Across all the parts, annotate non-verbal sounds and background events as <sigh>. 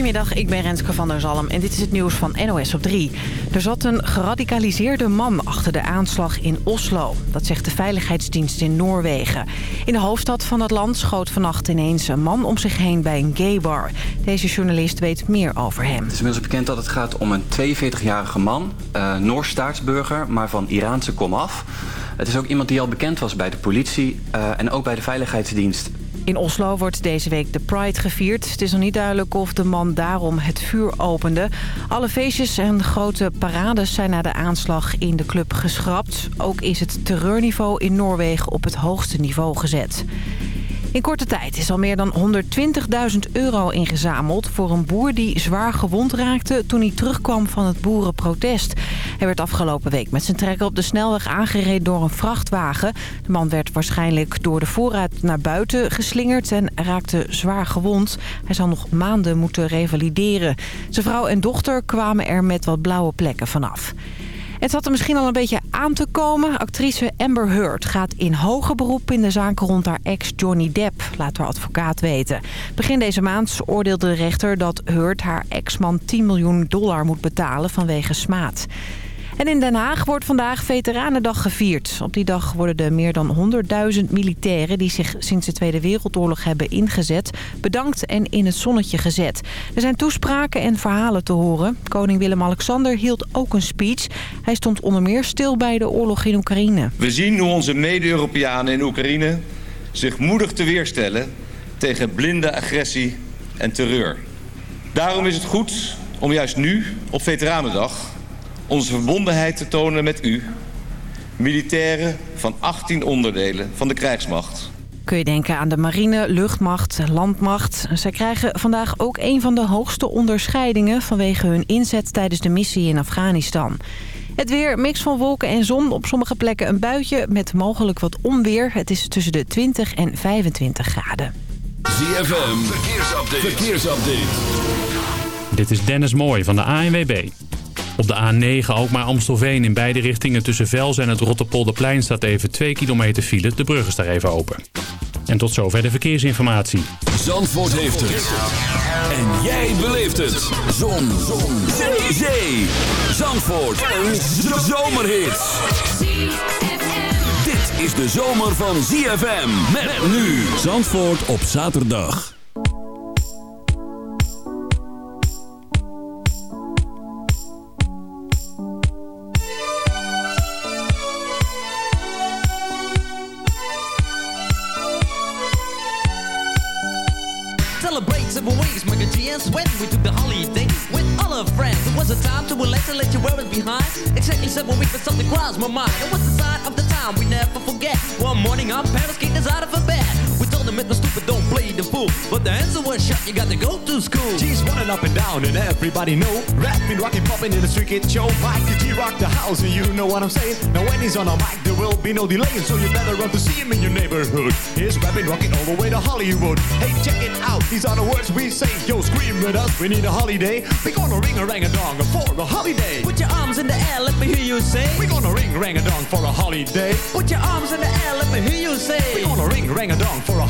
Goedemiddag, ik ben Renske van der Zalm en dit is het nieuws van NOS op 3. Er zat een geradicaliseerde man achter de aanslag in Oslo. Dat zegt de Veiligheidsdienst in Noorwegen. In de hoofdstad van het land schoot vannacht ineens een man om zich heen bij een gaybar. Deze journalist weet meer over hem. Het is inmiddels bekend dat het gaat om een 42-jarige man, uh, Noors staatsburger, maar van Iraanse komaf. Het is ook iemand die al bekend was bij de politie uh, en ook bij de Veiligheidsdienst. In Oslo wordt deze week de Pride gevierd. Het is nog niet duidelijk of de man daarom het vuur opende. Alle feestjes en grote parades zijn na de aanslag in de club geschrapt. Ook is het terreurniveau in Noorwegen op het hoogste niveau gezet. In korte tijd is al meer dan 120.000 euro ingezameld voor een boer die zwaar gewond raakte toen hij terugkwam van het boerenprotest. Hij werd afgelopen week met zijn trekker op de snelweg aangereden door een vrachtwagen. De man werd waarschijnlijk door de voorraad naar buiten geslingerd en raakte zwaar gewond. Hij zal nog maanden moeten revalideren. Zijn vrouw en dochter kwamen er met wat blauwe plekken vanaf. Het zat er misschien al een beetje aan te komen. Actrice Amber Heard gaat in hoger beroep in de zaak rond haar ex Johnny Depp, laat haar advocaat weten. Begin deze maand oordeelde de rechter dat Heard haar ex-man 10 miljoen dollar moet betalen vanwege smaad. En in Den Haag wordt vandaag Veteranendag gevierd. Op die dag worden de meer dan 100.000 militairen... die zich sinds de Tweede Wereldoorlog hebben ingezet... bedankt en in het zonnetje gezet. Er zijn toespraken en verhalen te horen. Koning Willem-Alexander hield ook een speech. Hij stond onder meer stil bij de oorlog in Oekraïne. We zien hoe onze mede-Europeanen in Oekraïne... zich moedig te weerstellen tegen blinde agressie en terreur. Daarom is het goed om juist nu, op Veteranendag onze verbondenheid te tonen met u, militairen van 18 onderdelen van de krijgsmacht. Kun je denken aan de marine, luchtmacht, landmacht. Zij krijgen vandaag ook een van de hoogste onderscheidingen... vanwege hun inzet tijdens de missie in Afghanistan. Het weer, mix van wolken en zon. Op sommige plekken een buitje met mogelijk wat onweer. Het is tussen de 20 en 25 graden. ZFM, verkeersupdate. verkeersupdate. Dit is Dennis Mooij van de ANWB. Op de A9 ook maar Amstelveen in beide richtingen tussen Vels en het Rotterpolderplein staat even 2 kilometer file. De brug is daar even open. En tot zover de verkeersinformatie. Zandvoort heeft het. En jij beleeft het. Zon. Zon. Zandvoort. Een zomerhit. Dit is de zomer van ZFM. Met nu. Zandvoort op zaterdag. When we took the holiday with all our friends. It was a time to relax and let you wear it behind. Exactly seven weeks, but something crossed my mind. It was the sign of the time we never forget. One morning, our parents kicked us out of a bed. Told them it was stupid, don't play the fool. But the answer was shut, you got to go to school. G's running up and down, and everybody know. Rapping, rocking, popping in the street kid show. Mike G rock the house, and you know what I'm saying. Now when he's on a mic, there will be no delay, so you better run to see him in your neighborhood. He's rapping, rocking all the way to Hollywood. Hey, check it out, these are the words we say. Yo, scream with us, we need a holiday. We gonna ring a rang a dong for a holiday. Put your arms in the air, let me hear you say. We gonna ring rang a dong for a holiday. Put your arms in the air, let me hear you say. We gonna ring rang a dong for a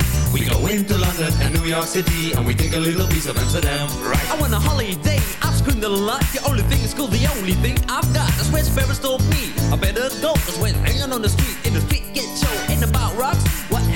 We go into London and New York City and we take a little piece of Amsterdam, right? I want a holiday, I've screamed a lot. The only thing is cool, the only thing I've got. That's where Sparrows told me I better go Cause when hanging on the street, in the street get show Ain't about rocks, what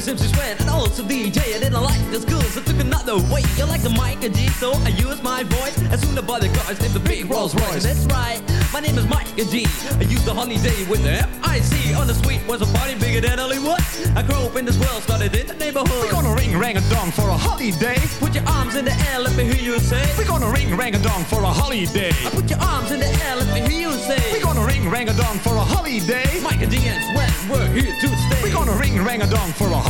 Is MC Sweat, and also DJ. I didn't like the school, so I took another way. You like the mic and G, so I use my voice. As soon as I bought the cars, named the big Rolls Royce. That's right, my name is Mike and G. I used the holiday with the F-I-C. On the suite was a party bigger than Hollywood. I grew up in this world, started in the neighborhood. We're gonna ring rang a dong for a holiday. Put your arms in the air, let me hear you say. We're gonna ring rang a dong for a holiday. I put your arms in the air, let me hear you say. We're gonna ring rang a dong for a holiday. Mike and D and Sweat, we're here to stay. We're gonna ring rang a dong for a holiday.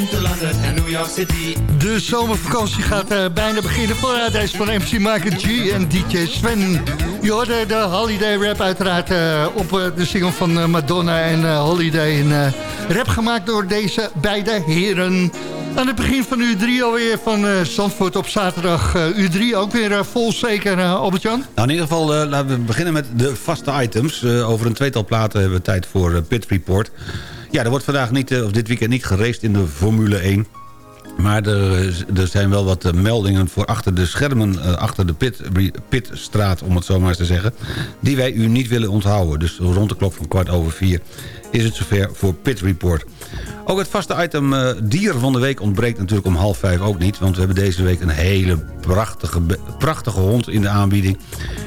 into London and New York City. De zomervakantie gaat uh, bijna beginnen. Vooruit deze van MC Michael G en DJ Sven. Je hoorde de Holiday Rap uiteraard uh, op uh, de single van Madonna en Holiday. Een rap gemaakt door deze beide heren. Aan het begin van U3 alweer van uh, Zandvoort op zaterdag. Uh, U3 ook weer uh, vol zeker, Albert-Jan? Nou, in ieder geval laten we beginnen met de vaste items. over een tweetal platen hebben we tijd voor Pit Report. Ja, er wordt vandaag niet, of dit weekend niet geraced in de Formule 1. Maar er, er, zijn wel wat meldingen voor achter de schermen, achter de pit, pitstraat, om het zo maar eens te zeggen... die wij u niet willen onthouden. Dus rond de klok van kwart over vier is het zover voor Pit Report. Ook het vaste item dier van de week ontbreekt natuurlijk om half vijf ook niet... want we hebben deze week een hele prachtige, prachtige hond in de aanbieding.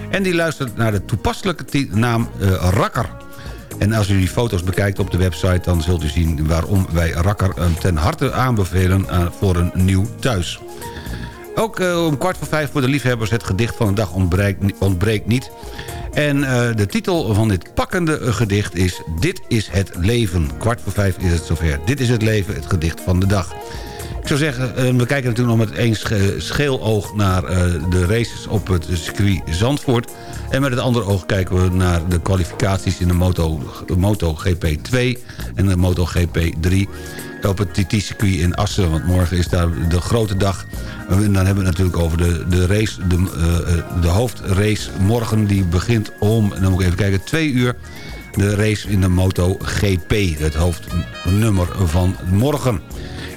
En die luistert naar de toepasselijke naam uh, Rakker. En als u die foto's bekijkt op de website... dan zult u zien waarom wij Rakker ten harte aanbevelen uh, voor een nieuw thuis. Ook om kwart voor vijf voor de liefhebbers het gedicht van de dag ontbreekt, niet... En de titel van dit pakkende gedicht is Dit is het leven. Kwart voor vijf is het zover. Dit is het leven, het gedicht van de dag. Ik zou zeggen, uh, we kijken natuurlijk nog met één scheel oog naar uh, de races op het circuit Zandvoort. En met het andere oog kijken we naar de kwalificaties in de Moto, Moto GP2 en de Moto GP3 op het TT-circuit in Assen. Want morgen is daar de grote dag. En dan hebben we het natuurlijk over de, de race, de, uh, de hoofdrace morgen. Die begint om, en dan moet ik even kijken, twee uur. De race in de Moto GP, het hoofdnummer van morgen.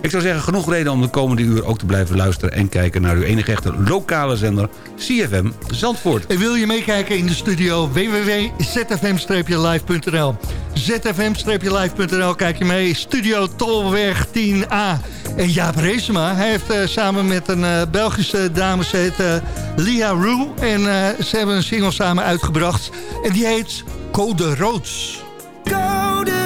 Ik zou zeggen, genoeg reden om de komende uur ook te blijven luisteren... en kijken naar uw enige echte lokale zender, CFM Zandvoort. En wil je meekijken in de studio? www.zfm-live.nl zfm-live.nl kijk je mee. Studio Tolweg 10A. En Jaap Reesema, hij heeft uh, samen met een uh, Belgische dame, ze heet uh, Lia Roux... en ze hebben een single samen uitgebracht. En die heet Code Roods. Code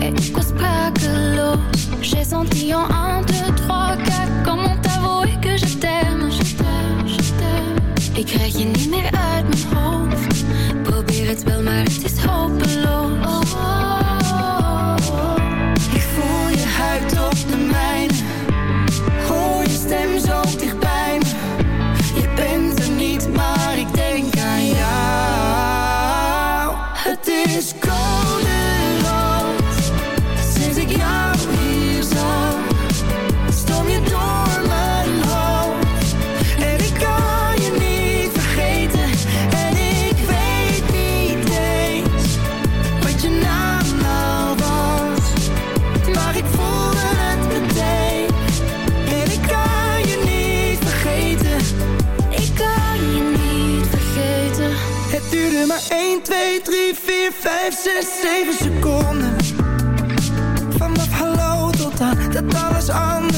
J'ai senti en 1, 2, 3, 4 Comment t'avouer que je t'aime, je t'aime, je t'aime? Ik krijg je zes en zeven seconden. Vanaf hallo tot aan dat alles anders.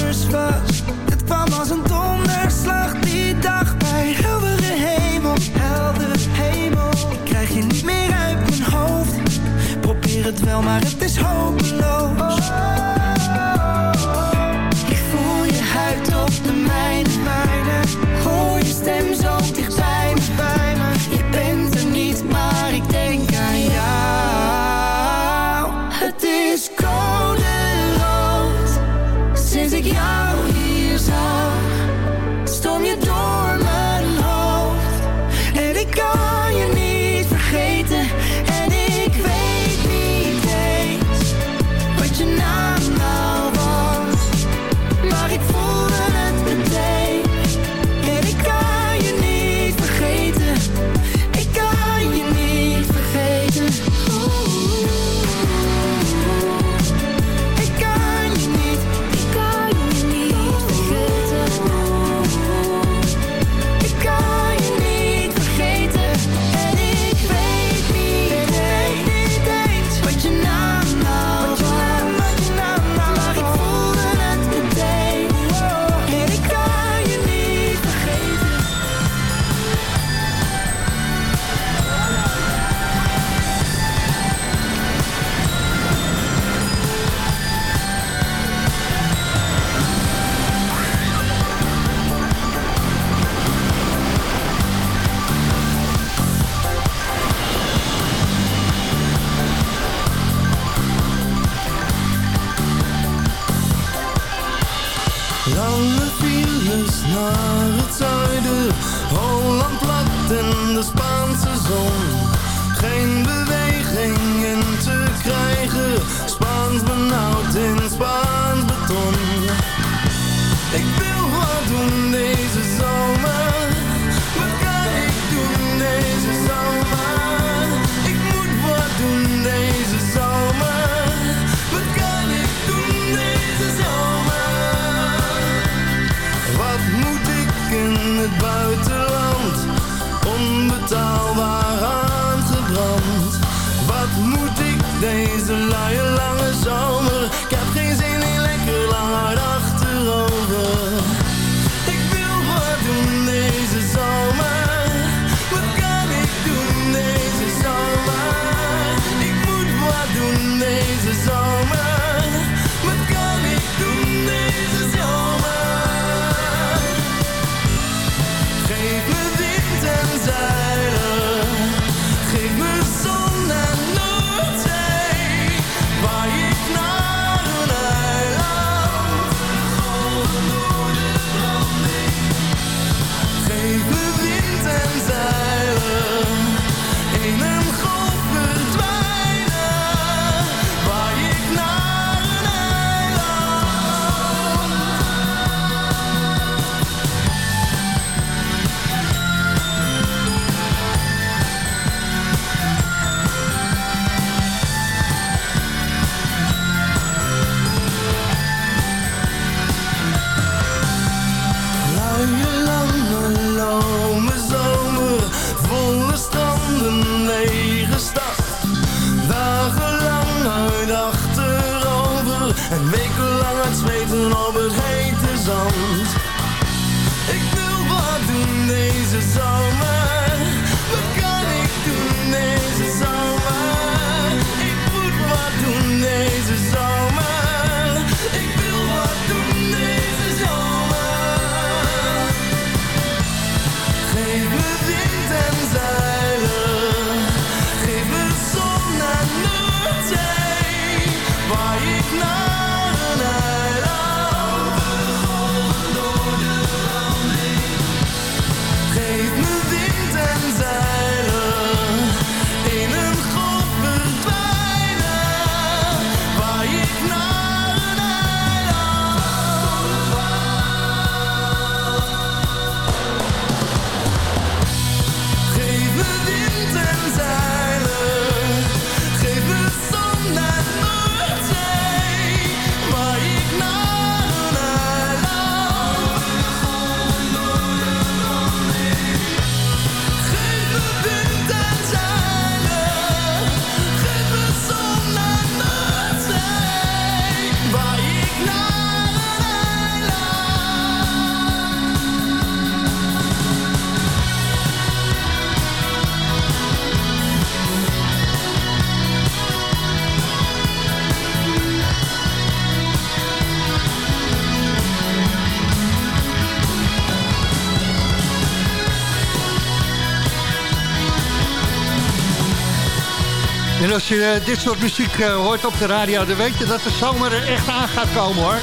Je eh, dit soort muziek eh, hoort op de radio... dan weet je dat de zomer er echt aan gaat komen, hoor.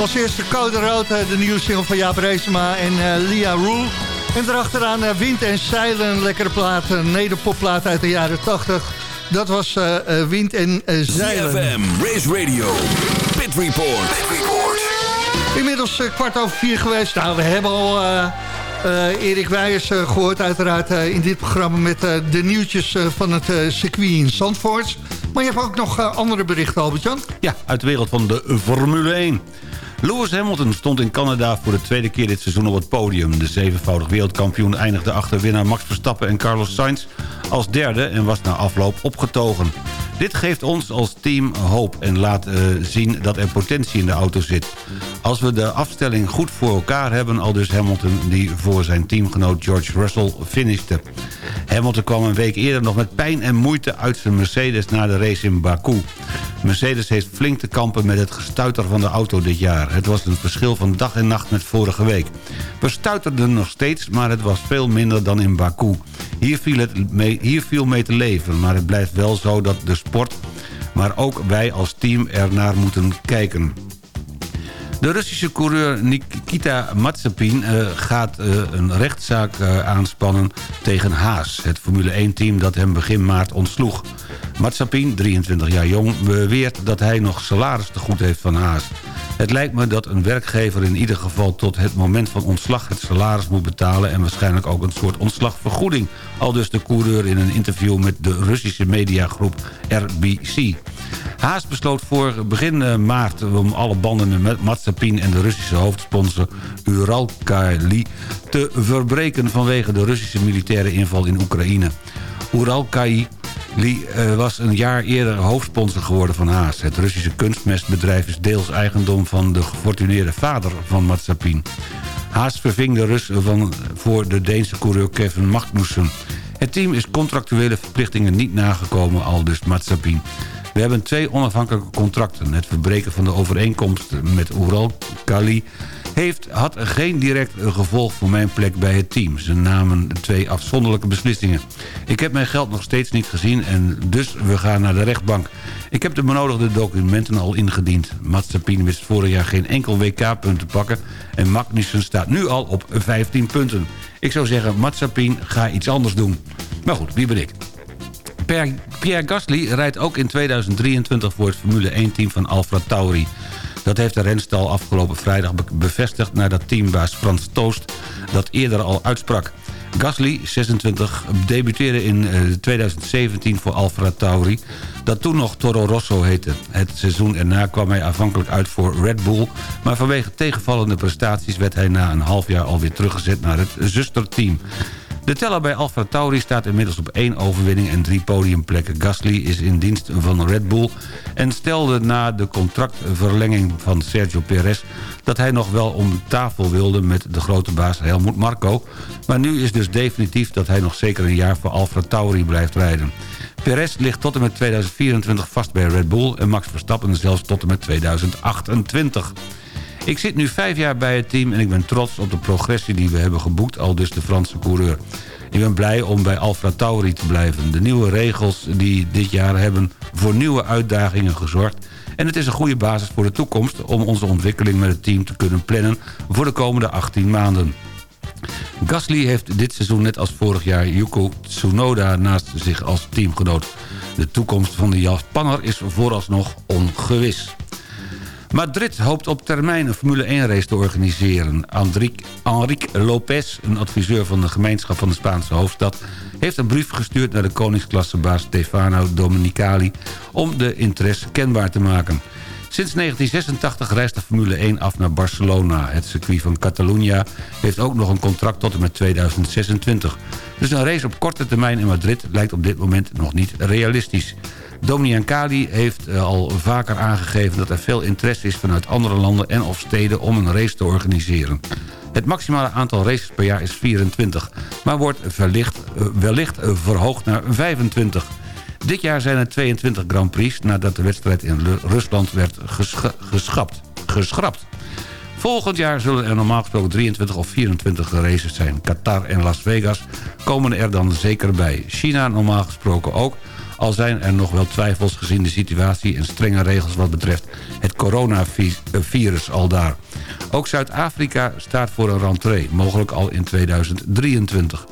Als eerste Code Rood, eh, de nieuwe single van Jaap Reesema en eh, Lia Roel. En daarachteraan eh, Wind en Zeilen, lekkere plaat, een nederpopplaat uit de jaren 80. Dat was Wind en Zeilen. ZFM, Race Radio, Pit Report. Inmiddels eh, kwart over vier geweest. Nou, we hebben al eh, Erik Wijers eh, gehoord uiteraard eh, in dit programma... met de nieuwtjes van het circuit in Zandvoort. Maar je hebt ook nog andere berichten, Albert-Jan. Ja, uit de wereld van de Formule 1. Lewis Hamilton stond in Canada voor de tweede keer dit seizoen op het podium. De zevenvoudig wereldkampioen eindigde achter winnaar Max Verstappen en Carlos Sainz als derde en was na afloop opgetogen. Dit geeft ons als team hoop en laat eh, zien dat er potentie in de auto zit. Als we de afstelling goed voor elkaar hebben, al dus Hamilton... die voor zijn teamgenoot George Russell finishte. Hamilton kwam een week eerder nog met pijn en moeite uit zijn Mercedes... na de race in Baku. Mercedes heeft flink te kampen met het gestuiter van de auto dit jaar. Het was een verschil van dag en nacht met vorige week. We stuiterden nog steeds, maar het was veel minder dan in Baku. Hier viel, het mee, hier viel mee te leven, maar het blijft wel zo dat de sport... maar ook wij als team ernaar moeten kijken. De Russische coureur Nikita Mazepin uh, gaat uh, een rechtszaak uh, aanspannen tegen Haas. Het Formule 1-team dat hem begin maart ontsloeg. Mazepin, 23 jaar jong, beweert dat hij nog salaris te goed heeft van Haas. Het lijkt me dat een werkgever in ieder geval tot het moment van ontslag het salaris moet betalen... en waarschijnlijk ook een soort ontslagvergoeding. Al dus de coureur in een interview met de Russische mediagroep RBC. Haas besloot voor begin maart om alle banden met Mazepin en de Russische hoofdsponsor Uralkali te verbreken vanwege de Russische militaire inval in Oekraïne. Uralkali uh, was een jaar eerder hoofdsponsor geworden van Haas. Het Russische kunstmestbedrijf is deels eigendom van de gefortuneerde vader van Mazepin. Haas verving de Rus van, voor de Deense coureur Kevin Magnussen. Het team is contractuele verplichtingen niet nagekomen, al dus Mazepin. We hebben twee onafhankelijke contracten. Het verbreken van de overeenkomst met Ural Kali heeft, had geen direct gevolg voor mijn plek bij het team. Ze namen twee afzonderlijke beslissingen. Ik heb mijn geld nog steeds niet gezien en dus we gaan naar de rechtbank. Ik heb de benodigde documenten al ingediend. Mazepin wist vorig jaar geen enkel WK-punt te pakken... en Magnussen staat nu al op 15 punten. Ik zou zeggen, Mazepin, ga iets anders doen. Maar goed, wie ben ik? Pierre Gasly rijdt ook in 2023 voor het Formule 1-team van Alfa Tauri. Dat heeft de renstal afgelopen vrijdag bevestigd... nadat teambaas Frans Toost dat eerder al uitsprak. Gasly, 26, debuteerde in 2017 voor Alfa Tauri... dat toen nog Toro Rosso heette. Het seizoen erna kwam hij afhankelijk uit voor Red Bull... maar vanwege tegenvallende prestaties werd hij na een half jaar alweer teruggezet naar het zusterteam. De teller bij Alfa Tauri staat inmiddels op één overwinning en drie podiumplekken. Gasly is in dienst van Red Bull en stelde na de contractverlenging van Sergio Perez... dat hij nog wel om tafel wilde met de grote baas Helmut Marco. Maar nu is dus definitief dat hij nog zeker een jaar voor Alfa Tauri blijft rijden. Perez ligt tot en met 2024 vast bij Red Bull... en Max Verstappen zelfs tot en met 2028. Ik zit nu vijf jaar bij het team en ik ben trots op de progressie die we hebben geboekt, al dus de Franse coureur. Ik ben blij om bij Alfa Tauri te blijven. De nieuwe regels die dit jaar hebben voor nieuwe uitdagingen gezorgd. En het is een goede basis voor de toekomst om onze ontwikkeling met het team te kunnen plannen voor de komende 18 maanden. Gasly heeft dit seizoen net als vorig jaar Yuko Tsunoda naast zich als teamgenoot. De toekomst van de Japanner is vooralsnog ongewis. Madrid hoopt op termijn een Formule 1-race te organiseren. Enrique Lopez, een adviseur van de gemeenschap van de Spaanse hoofdstad... heeft een brief gestuurd naar de koningsklassebaas Stefano Domenicali... om de interesse kenbaar te maken. Sinds 1986 reist de Formule 1 af naar Barcelona. Het circuit van Catalunya heeft ook nog een contract tot en met 2026. Dus een race op korte termijn in Madrid lijkt op dit moment nog niet realistisch. Dominian Kali heeft al vaker aangegeven dat er veel interesse is vanuit andere landen en of steden om een race te organiseren. Het maximale aantal races per jaar is 24, maar wordt wellicht, wellicht verhoogd naar 25. Dit jaar zijn er 22 Grand Prix nadat de wedstrijd in Rusland werd geschrapt. Volgend jaar zullen er normaal gesproken 23 of 24 races zijn. Qatar en Las Vegas komen er dan zeker bij. China normaal gesproken ook Al zijn er nog wel twijfels gezien de situatie en strenge regels wat betreft het coronavirus al daar. Ook Zuid-Afrika staat voor een rentree, mogelijk al in 2023.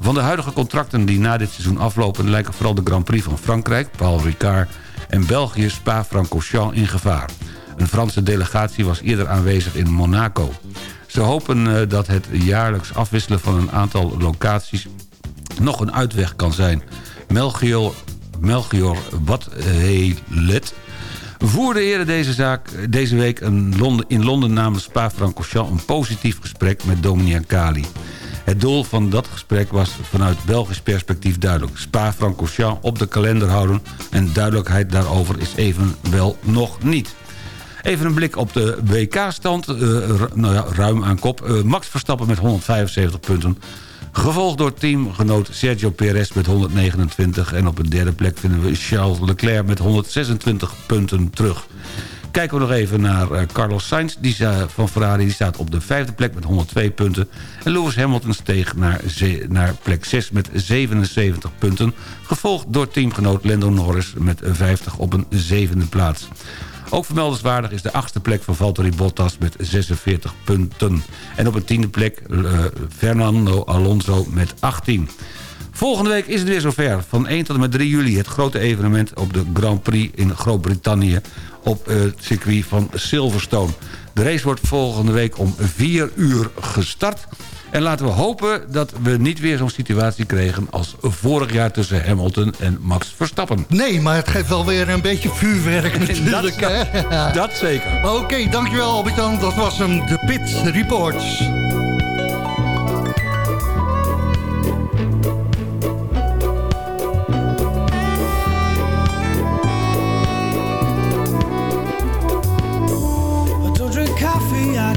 Van de huidige contracten die na dit seizoen aflopen... lijken vooral de Grand Prix van Frankrijk, Paul Ricard... en België Spa-Francorchamps in gevaar. Een Franse delegatie was eerder aanwezig in Monaco. Ze hopen eh, dat het jaarlijks afwisselen van een aantal locaties... nog een uitweg kan zijn. Melchior, Melchior Helet voerde eerder deze, zaak, deze week een Londen, in Londen namens Spa-Francorchamps... een positief gesprek met Dominia Kali. Het doel van dat gesprek was vanuit Belgisch perspectief duidelijk. Spa-Francorchamps op de kalender houden en duidelijkheid daarover is evenwel nog niet. Even een blik op de WK-stand. Uh, nou ja, ruim aan kop. Uh, Max Verstappen met 175 punten. Gevolgd door teamgenoot Sergio Perez met 129. En op een derde plek vinden we Charles Leclerc met 126 punten terug. Kijken we nog even naar uh, Carlos Sainz die, van Ferrari. Die staat op de vijfde plek met 102 punten. En Lewis Hamilton steeg naar, naar plek 6 met 77 punten. Gevolgd door teamgenoot Lando Norris met 50 op een zevende plaats. Ook vermeldenswaardig is de achtste plek van Valtteri Bottas met 46 punten. En op een tiende plek uh, Fernando Alonso met 18. Volgende week is het weer zover. Van 1 tot en met 3 juli het grote evenement op de Grand Prix in Groot-Brittannië... op het circuit van Silverstone. De race wordt volgende week om 4 uur gestart... En laten we hopen dat we niet weer zo'n situatie kregen... als vorig jaar tussen Hamilton en Max Verstappen. Nee, maar het geeft wel weer een beetje vuurwerk <laughs> natuurlijk. dat, dat, <laughs> dat zeker. Oké, okay, dankjewel Albert-Jan. Dat was hem, de Pit Reports.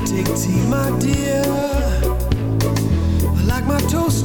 take tea, my dear.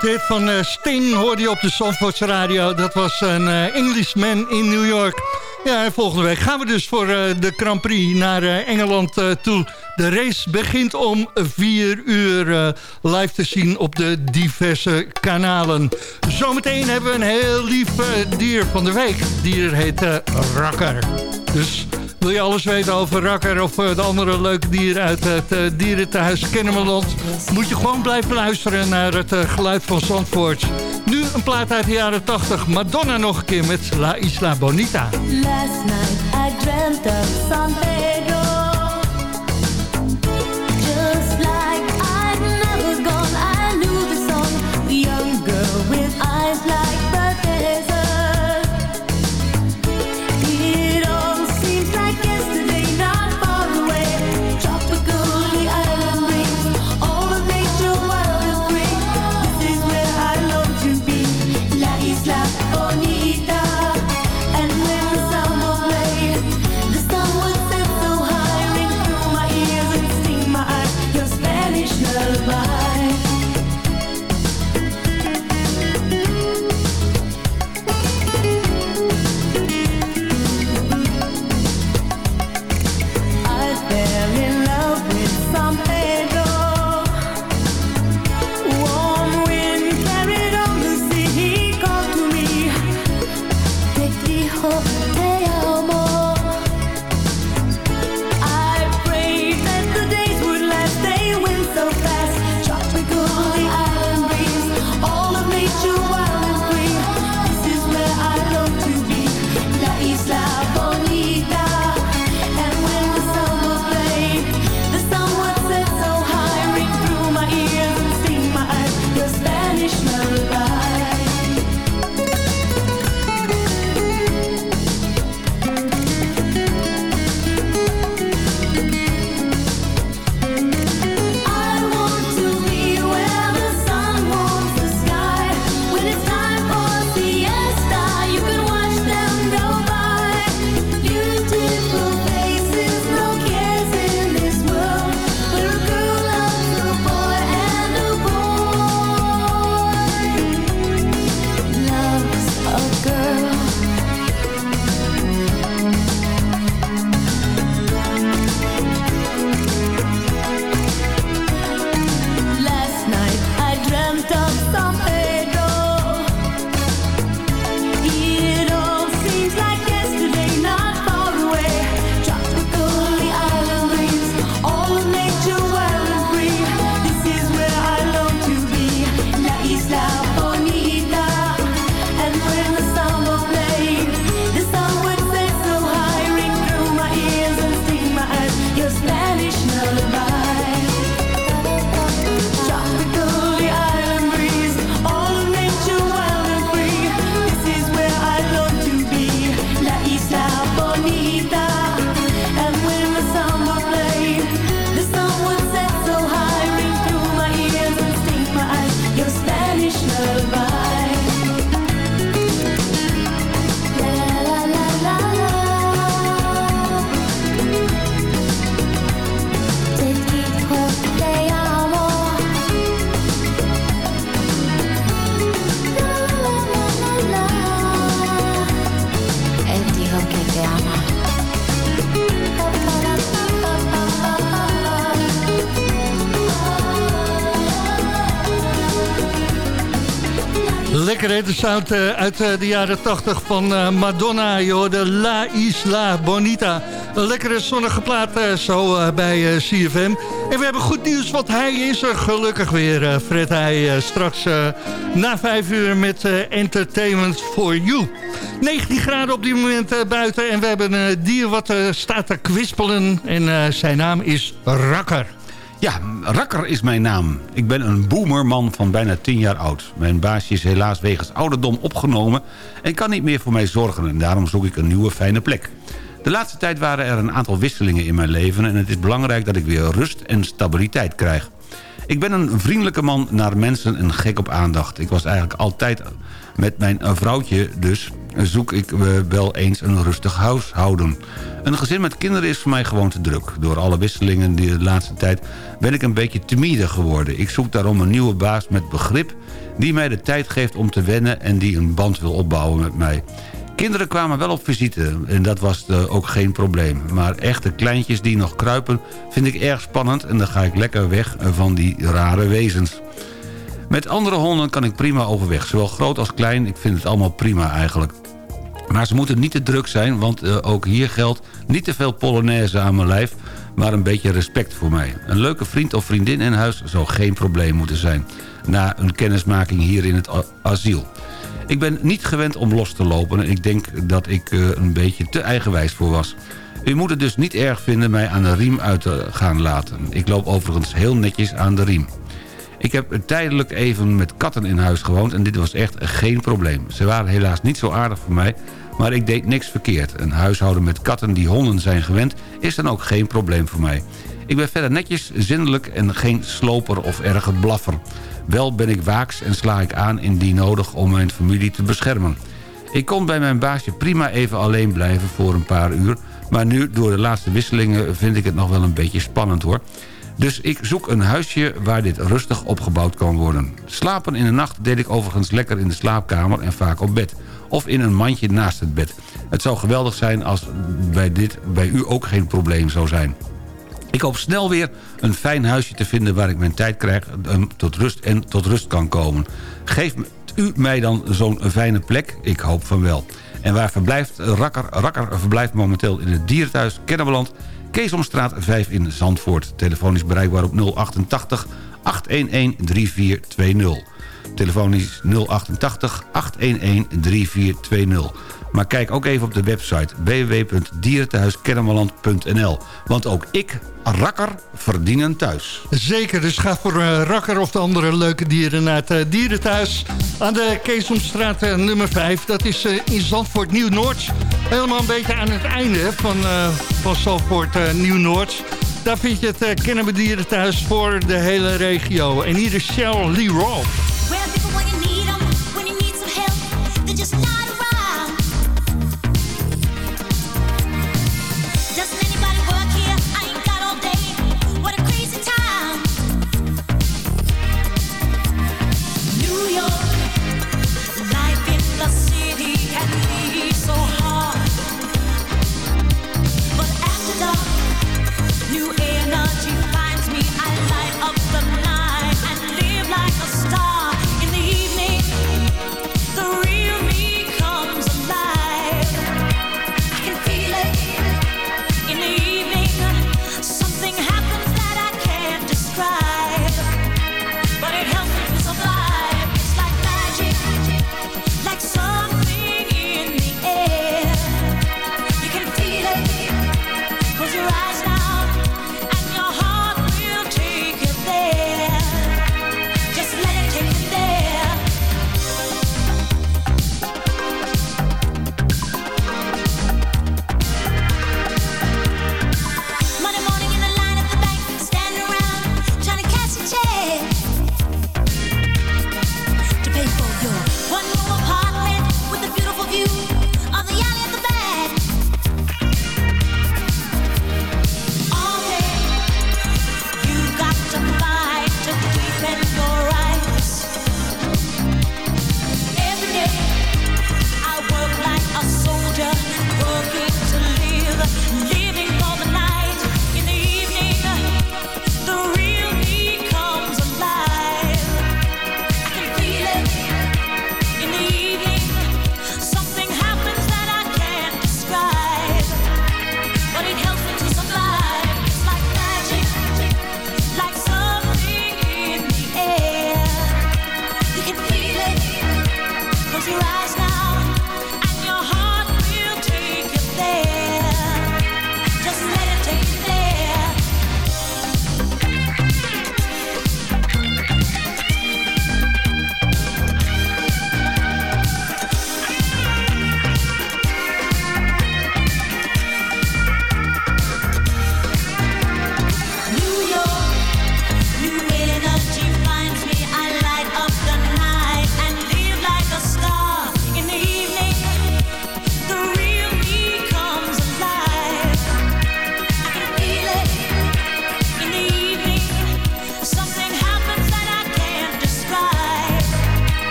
grote hit van eh, Sting hoorde je op de Zandvoortse radio. Dat was een uh, Englishman in New York. Ja, en volgende week gaan we dus voor uh, de Grand Prix naar Engeland toe. De race begint om 4 uur live te zien op de diverse kanalen. Zometeen hebben we een heel lief dier van de week. Dier heet Rakker. Dus wil je alles weten over Rakker of de andere leuke dieren uit het uh, dierentehuis Kennemerland... moet je gewoon blijven luisteren naar het uh, geluid van Zandvoort. Nu een plaat uit de jaren 80. Madonna nog een keer met La Isla Bonita. Last night I dreamt of San De eh, uit eh, de jaren 80 van eh, Madonna. Je hoorde La Isla Bonita. Een lekkere zonnige plaat zo bij CFM. En we hebben goed nieuws, want hij is er gelukkig weer, Fred. Hij straks na vijf uur met Entertainment for You. 19 graden op dit moment buiten. En we hebben een dier wat staat te kwispelen. En zijn naam is Rakker. Ja, Rakker is mijn naam. Ik ben een boomerman van bijna 10 jaar oud. Mijn baasje is helaas wegens ouderdom opgenomen... en kan niet meer voor mij zorgen en daarom zoek ik een nieuwe fijne plek. De laatste tijd waren er een aantal wisselingen in mijn leven... en het is belangrijk dat ik weer rust en stabiliteit krijg. Ik ben een vriendelijke man naar mensen en gek op aandacht. Ik was eigenlijk altijd met mijn vrouwtje dus zoek ik eh, wel eens een rustig huishouden. Een gezin met kinderen is voor mij gewoon te druk. Door alle wisselingen die de laatste tijd ben ik een beetje timide geworden. Ik zoek daarom een nieuwe baas met begrip... die mij de tijd geeft om te wennen en die een band wil opbouwen met mij. Kinderen kwamen wel op visite en dat was eh, ook geen probleem. Maar echte kleintjes die nog kruipen vind ik erg spannend... en dan ga ik lekker weg van die rare wezens. Met andere honden kan ik prima overweg. Zowel groot als klein, ik vind het allemaal prima eigenlijk. Maar ze moeten niet te druk zijn, want uh, ook hier geldt... niet te veel polonaise aan mijn lijf, maar een beetje respect voor mij. Een leuke vriend of vriendin in huis zou geen probleem moeten zijn... na een kennismaking hier in het asiel. Ik ben niet gewend om los te lopen en ik denk dat ik uh, een beetje te eigenwijs voor was. U moet het dus niet erg vinden mij aan de riem uit te gaan laten. Ik loop overigens heel netjes aan de riem. Ik heb tijdelijk even met katten in huis gewoond en dit was echt geen probleem. Ze waren helaas niet zo aardig voor mij, maar ik deed niks verkeerd. Een huishouden met katten die honden zijn gewend is dan ook geen probleem voor mij. Ik ben verder netjes, zindelijk en geen sloper of erge blaffer. Wel ben ik waaks en sla ik aan indien nodig om mijn familie te beschermen. Ik kon bij mijn baasje prima even alleen blijven voor een paar uur... maar nu door de laatste wisselingen vind ik het nog wel een beetje spannend hoor. Dus ik zoek een huisje waar dit rustig opgebouwd kan worden. Slapen in de nacht deed ik overigens lekker in de slaapkamer en vaak op bed. Of in een mandje naast het bed. Het zou geweldig zijn als bij dit bij u ook geen probleem zou zijn. Ik hoop snel weer een fijn huisje te vinden waar ik mijn tijd krijg tot rust en tot rust kan komen. Geef u mij dan zo'n fijne plek? Ik hoop van wel. En waar verblijft Rakker? Rakker verblijft momenteel in het dierenthuis Kennemerland... Keesomstraat 5 in Zandvoort. Telefoon is bereikbaar op 088 811 3420. Telefoon is 088 811 3420. Maar kijk ook even op de website www.dierentehuiskennemerland.nl. Want ook ik, rakker, verdienen thuis. Zeker, dus ga voor uh, rakker of de andere leuke dieren naar het uh, dierenthuis... aan de Keesomstraat uh, nummer 5. Dat is in Zandvoort Nieuw-Noord. Helemaal een beetje aan het einde van, van Zandvoort Nieuw-Noord. Daar vind je het uh, voor de hele regio. En hier is Cheryl Lee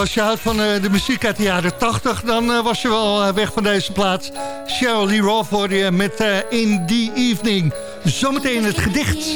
Als je houdt van eh, de muziek uit de jaren 80... dan eh, was je wel eh, weg van deze plaats. Cheryl Lee Roth hoorde je met In The Evening. Zometeen het gedicht.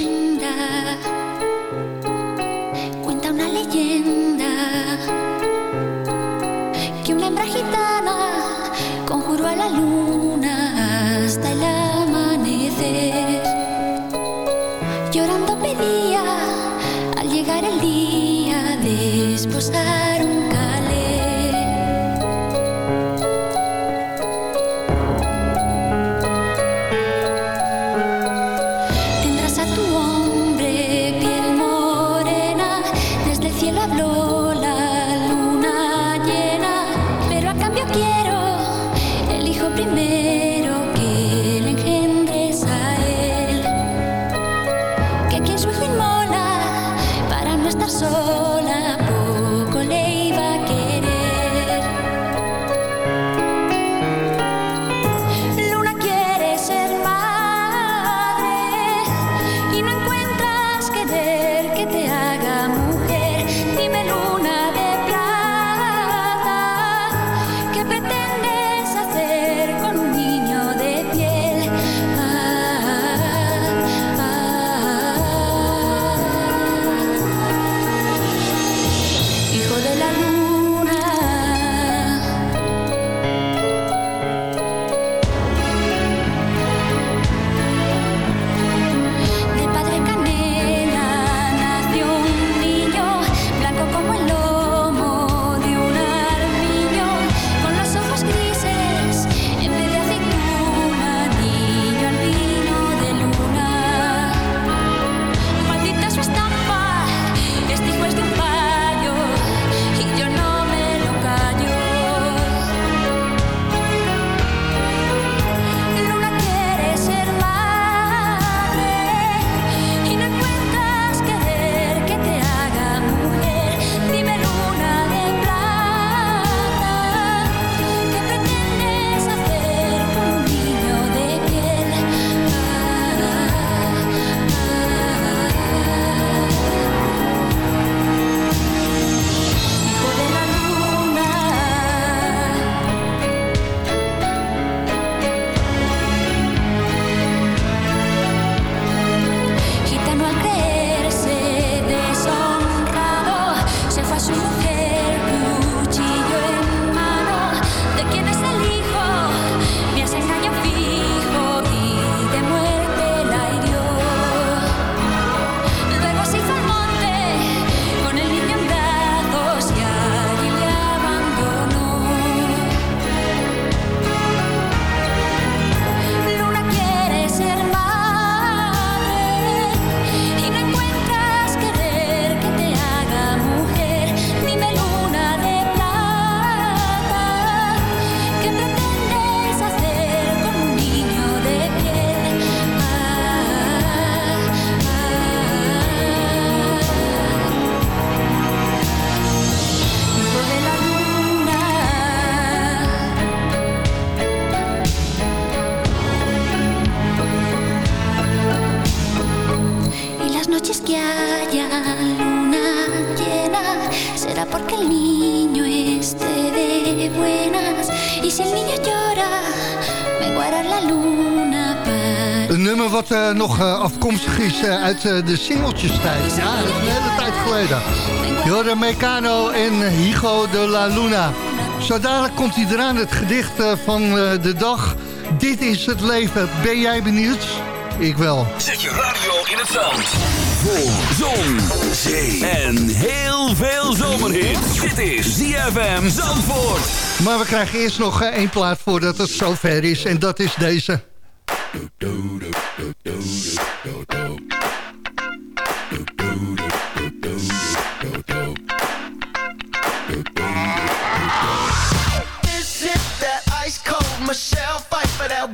Y si el me la luna. Een nummer wat eh, nog eh, afkomstig is eh, uit de singeltjestijd. Ja, dat is een hele tijd geleden. Jorre Mecano en Higo de la Luna. Zo dadelijk komt hij eraan, het gedicht van de dag. Dit is het leven. Ben jij benieuwd? Ik wel. Zet je radio in het zand. Voor zon, zee en heel veel zomerhit. Dit is ZFM Zandvoort. Maar we krijgen eerst nog eh, één plaat voordat het zover is. En dat is deze. Michelle fight for that.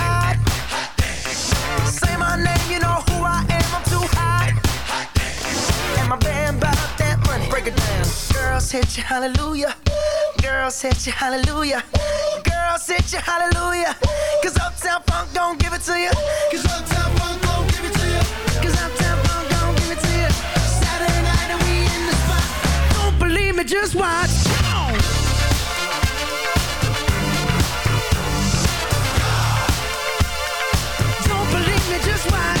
Hit you, hallelujah. Girls hit you, hallelujah. Girls hit you, hallelujah. Cause Uptown Funk don't give it to you. Cause Uptown Funk give it to Uptown Funk give it to you. Saturday night and we in the spot. Don't believe me, just watch. Don't believe me, just watch.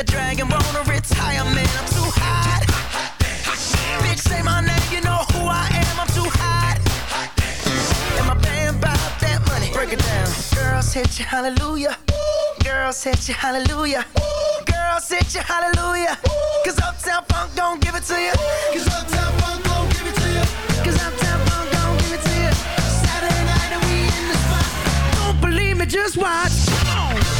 A dragon wanna retire, man. I'm too hot. Bitch, say my name, you know who I am. I'm too hot. And my band bought that money. Break it down. Girls hit you, hallelujah. Girls hit you, hallelujah. Girls hit you, hallelujah. Cause Uptown Funk don't give it to you. Cause Uptown Funk don't give it to you. Cause Uptown Funk don't give it to you. Saturday night and we in the spot. Don't believe me, just watch. Come on.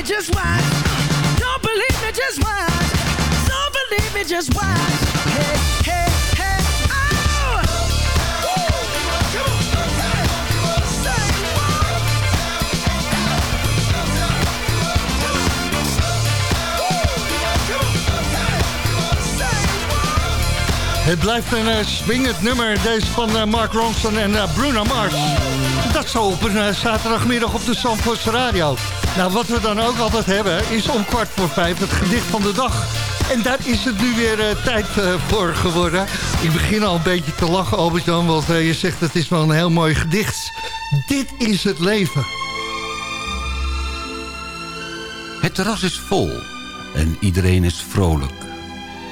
Me, just watch. Don't believe me, just watch. Don't believe me, just watch. Hey, hey, hey, oh! Het blijft een eh, swingend nummer, deze van eh, Mark Ronson en eh, Bruno Mars. Dat zo op een zaterdagmiddag op de Zandvoortse Radio. Nou, wat we dan ook altijd hebben, is om kwart voor vijf het gedicht van de dag. En daar is het nu weer eh, tijd eh, voor geworden. Ik begin al een beetje te lachen, Albert-Jan, want eh, je zegt het is wel een heel mooi gedicht. Dit is het leven. Het terras is vol en iedereen is vrolijk.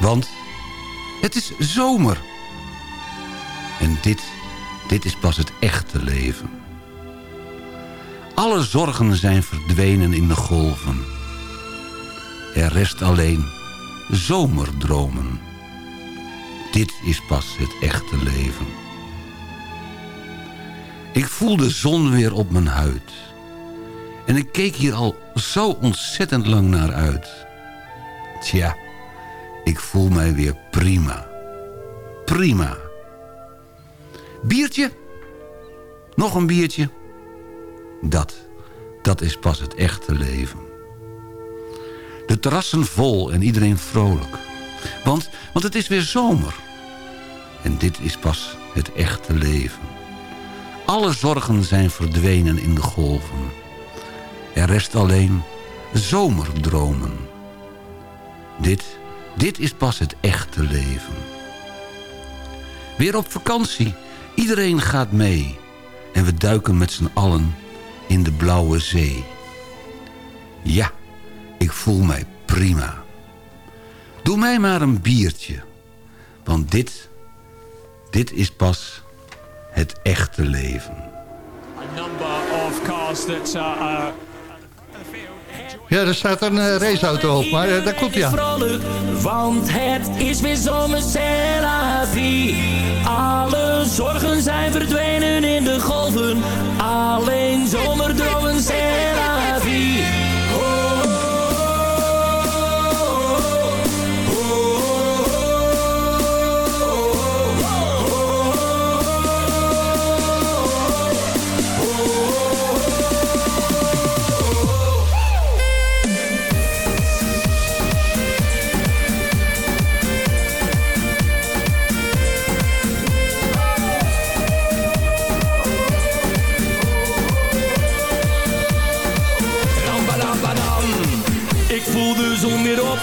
Want het is zomer. En dit, dit is pas het echte leven. Alle zorgen zijn verdwenen in de golven. Er rest alleen zomerdromen. Dit is pas het echte leven. Ik voel de zon weer op mijn huid. En ik keek hier al zo ontzettend lang naar uit. Tja, ik voel mij weer prima. Prima. Biertje? Nog een biertje? Dat, dat is pas het echte leven. De terrassen vol en iedereen vrolijk. Want, want het is weer zomer. En dit is pas het echte leven. Alle zorgen zijn verdwenen in de golven. Er rest alleen zomerdromen. Dit, dit is pas het echte leven. Weer op vakantie. Iedereen gaat mee. En we duiken met z'n allen in de blauwe zee. Ja, ik voel mij prima. Doe mij maar een biertje. Want dit, dit is pas het echte leven. Ja, er staat een eh, raceauto op, maar eh, daar komt hij aan. vrolijk, want het is weer zomer c'est la vie. Alle zorgen zijn verdwenen in de golven, alleen zomerdromen c'est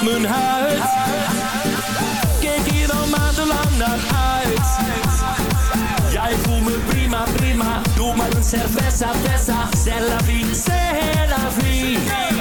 mijn huid. Kijk hier al maandenlang naar uit. Jij voelt me prima, prima. Doe maar een cerveza, vesa. C'est la vie, c'est la vie.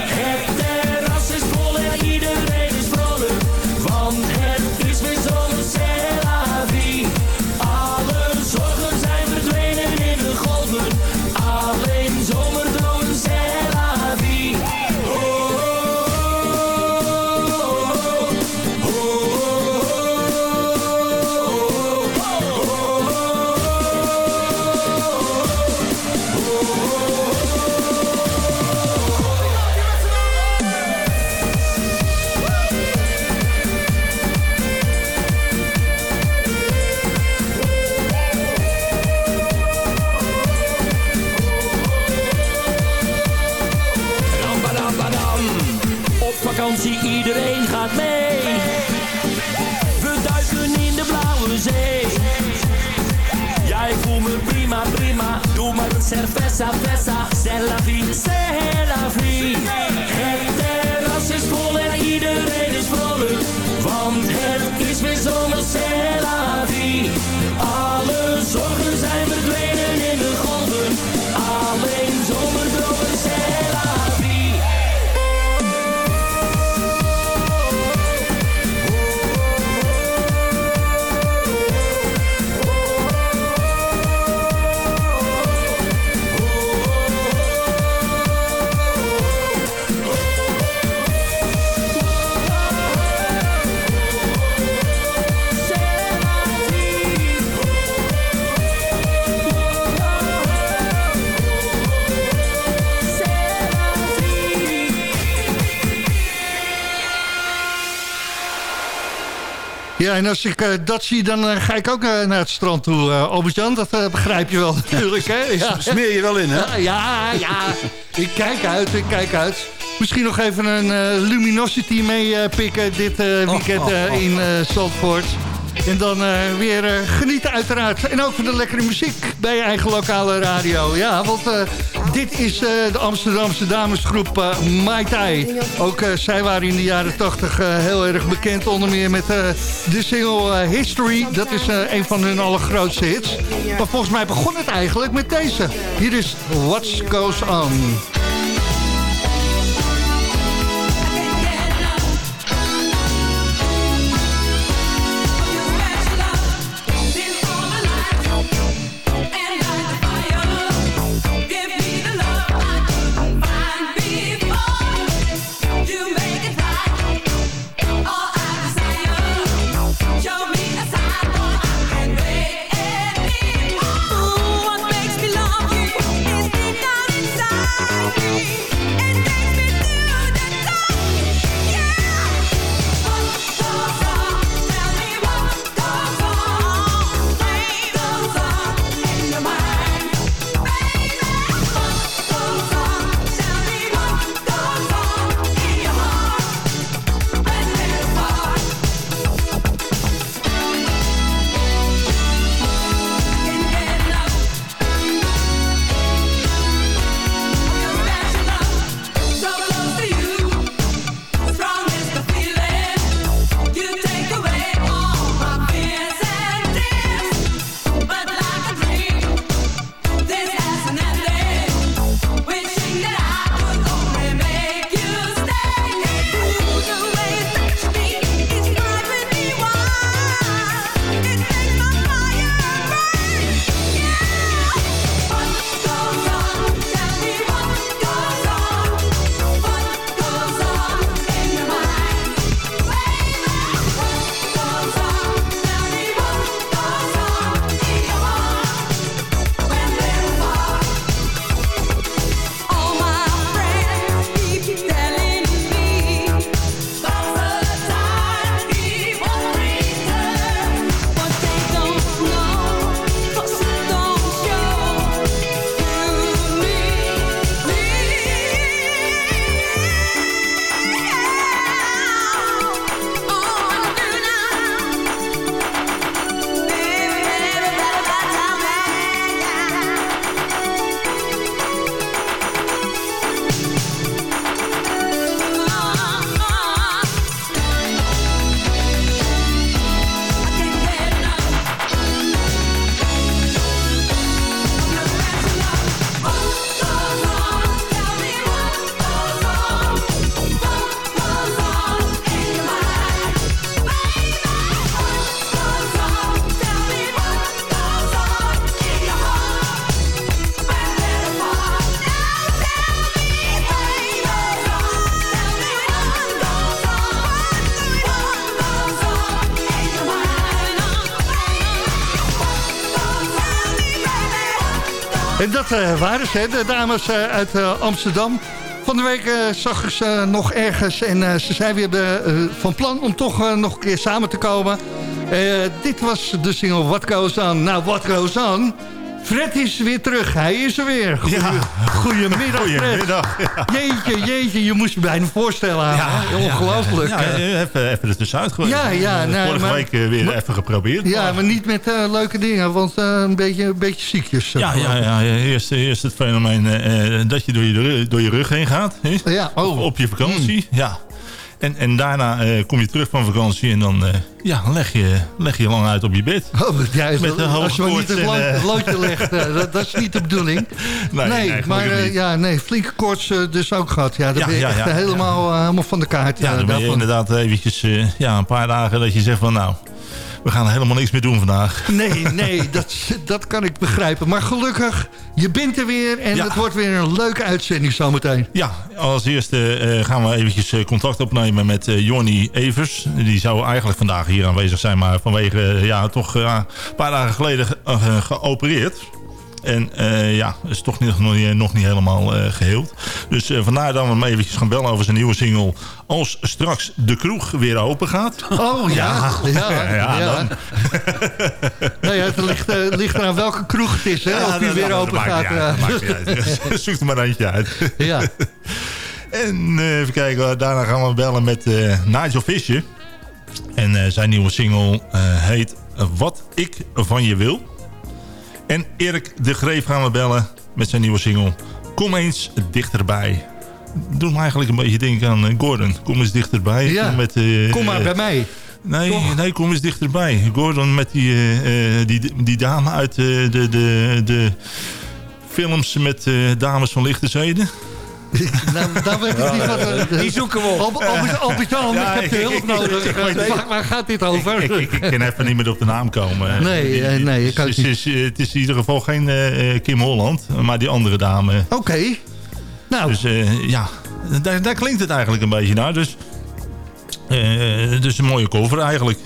Ja, en als ik eh, dat zie, dan eh, ga ik ook eh, naar het strand toe, Albert-Jan. Dat begrijp je wel natuurlijk, hè? Ja. Smeer je wel in, hè? Ja, ja. Ik kijk uit, ik kijk uit. Misschien nog even een Luminosity meepikken dit eh, weekend eh, in eh Zandvoort. En dan eh, weer eh, genieten uiteraard. En ook van de lekkere muziek bij je eigen lokale radio. Ja, want eh, dit is de Amsterdamse damesgroep eh Mai. Ook zij waren in de jaren 80 eh, heel erg bekend. Onder meer met de single History. Dat is een van hun allergrootste hits. Maar volgens mij begon het eigenlijk met deze. Hier is What Goes On. Dat eh, waren ze, de dames eh, uit eh, Amsterdam. Van de week zag ik ze nog ergens en ze zijn weer van plan om toch nog een keer samen te komen. Dit was de single What Goes On. Nou, What Goes On... Fred is weer terug, hij is er weer. Goeie, Goedemiddag. Goedemiddag, Jeetje, jeetje, je moest je bijna voorstellen. hè? Ongelooflijk. Ja, even, even er tussenuit geweest. Ja, ja, nou, Vorige maar- week eh, weer maar- even geprobeerd. Ja, maar niet met eh, leuke dingen, want eh, een, beetje, een beetje ziekjes. eh, Ja, ja, ja, ja. Eerst, eerst het fenomeen eh, eh, dat je door je, door je rug heen gaat. Ja, oh. op, op je vakantie. Ja. En, en daarna eh, kom je terug van vakantie en dan eh, ja, leg, je, leg je lang uit op je bed. Oh, ja, Met een als je maar niet het lo- eh, loodje legt, dat, dat is niet de bedoeling. <laughs> Nee, nee, maar ja, nee, flinke koorts dus ook gehad. Ja, dan Ja, ben je ja, echt ja, helemaal, helemaal van de kaart. Ja, dan ben je daarvan. inderdaad eventjes ja, een paar dagen dat je zegt van nou, we gaan helemaal niks meer doen vandaag. <laughs> Nee, nee, dat, dat kan ik begrijpen. Maar gelukkig, je bent er weer en Ja. het wordt weer een leuke uitzending zometeen. Ja, als eerste eh, gaan we eventjes eh, contact opnemen met eh Jonny Evers. Die zou eigenlijk vandaag hier aanwezig zijn, maar vanwege ja, toch een paar dagen geleden ge- geopereerd. En eh, ja, is toch niet, nog, niet, nog niet helemaal eh, geheeld. Dus eh, vandaar dat we hem eventjes gaan bellen over zijn nieuwe single. Als straks de kroeg weer open gaat. Oh ja, ja, ja. ja, dan. Nou ja, het ligt, ligt eraan welke kroeg het is, hè, of die weer dat open maakt gaat. dat maakt niet uit. <laughs> Zoek er maar eentje uit. Ja. <laughs> En even kijken, daarna gaan we bellen met Nigel Fischer. En zijn nieuwe single heet Wat ik van je wil. En Erik de Greef gaan we bellen met zijn nieuwe single Kom eens dichterbij. Doe me eigenlijk een beetje denken aan eh, Gordon. Kom eens dichterbij. Ja. Met, eh, Kom maar eh, bij mij. Nee, nee, kom eens dichterbij. Gordon met die, die, die dame uit de, de, de films met dames van lichte zeden. Daar weet ik niet Die zoeken we op. Albert- Albert- Albert-Jan, Ja, ik heb je hulp <laughs> nodig. Waar, gaat dit over? Ik, kan even niet meer op de naam komen. Nee, eh, nee, ik het, is, het is in ieder geval geen eh, Kim Holland, maar die andere dame. Oké. Nou. Dus eh, ja, daar, klinkt het eigenlijk een beetje naar. Dus, dus een mooie cover eigenlijk.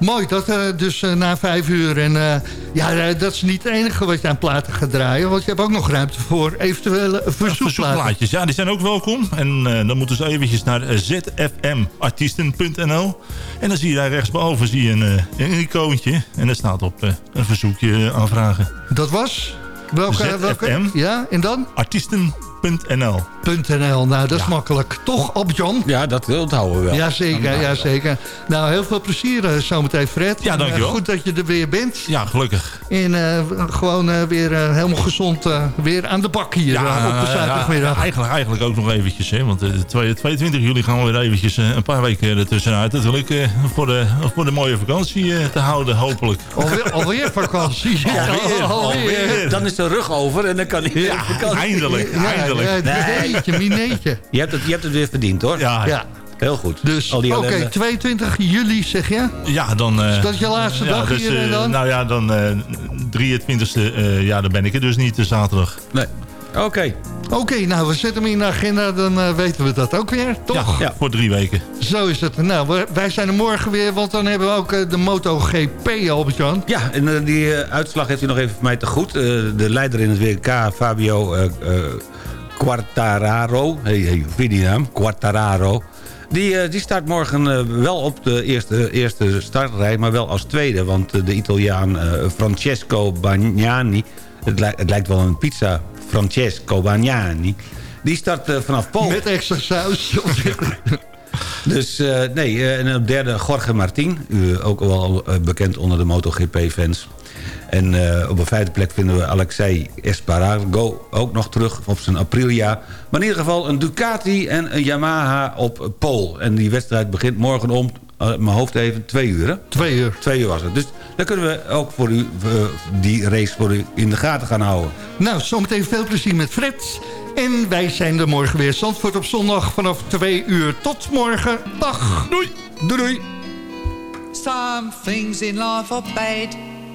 Mooi, dat eh, dus eh, na vijf uur. En eh, ja, dat is niet het enige wat je aan platen gaat draaien. Want je hebt ook nog ruimte voor eventuele. Verzoekplaatjes, ja, die zijn ook welkom. En dan moeten ze eventjes naar zfmartiesten.nl. En dan zie je daar rechtsboven zie je een, een icoontje. En daar staat op een verzoekje aanvragen. Dat was? Welke? welke? ZFM. Ja, en dan? Artiesten.nl. .nl, nou dat is makkelijk. Toch, op John? Ja, dat onthouden we wel. Jazeker, jazeker. Nou, heel veel plezier eh, zometeen, Fred. Ja, dankjewel. eh, goed dat je er weer bent. Ja, gelukkig. En eh, gewoon eh, weer eh, helemaal gezond eh, weer aan de bak hier eh, op de ja, zaterdagmiddag. ja, eigenlijk, eigenlijk ook nog eventjes. Hè, want eh, de twee- 22 juli gaan we weer eventjes eh, een paar weken ertussenuit. Natuurlijk eh, voor, de, voor de mooie vakantie eh, te houden, hopelijk. Alweer, alweer vakantie. <laughs> Alweer, alweer. Dan is de rug over en dan kan hij Ja, eindelijk, Ja, eindelijk. ja, mineetje, mineetje. Je hebt, het, je hebt het weer verdiend, hoor. Ja, Ja. Heel goed. Dus, Al die oké, ellende. 22 juli zeg je? Ja, dan... eh, Is dat je laatste dag dus, hier en eh, dan? Nou ja, dan eh 23e, eh, ja, dan ben ik er dus niet, de zaterdag. Nee. Oké. Oké, nou, we zetten hem in de agenda, dan eh, weten we dat ook weer, toch? Ja, voor drie weken. Zo is het. Nou, we- wij zijn er morgen weer, want dan hebben we ook eh, de MotoGP, Albert-Jan. Ja, en eh, die eh, uitslag heeft u nog even voor mij te goed. Eh, de leider in het WK, Fabio eh, eh, Quartararo. Hey, hey, hoe vind die naam? Quartararo. Die, eh, die start morgen eh, wel op de eerste, eerste startrij, maar wel als tweede. Want eh, de Italiaan Francesco Bagnani... Het, lijkt- het lijkt wel een pizza, Francesco Bagnani... Die start vanaf Polen. Met extra saus. <laughs> Dus nee, en op derde Jorge Martin. Ook wel bekend onder de MotoGP-fans. En eh, op een vijfde plek vinden we Alexei Espargaro ook nog terug op zijn Aprilia. Maar in ieder geval een Ducati en een Yamaha op pole. En die wedstrijd begint morgen om, eh, mijn hoofd even, twee uur. Hè? Twee uur. Twee uur was het. Dus dan kunnen we ook voor u eh, die race voor u in de gaten gaan houden. Nou, zometeen veel plezier met Fred. En wij zijn er morgen weer. Zandvoort op zondag vanaf twee uur. Tot morgen. Dag. Doei. Doei doei. Some things in life are bad.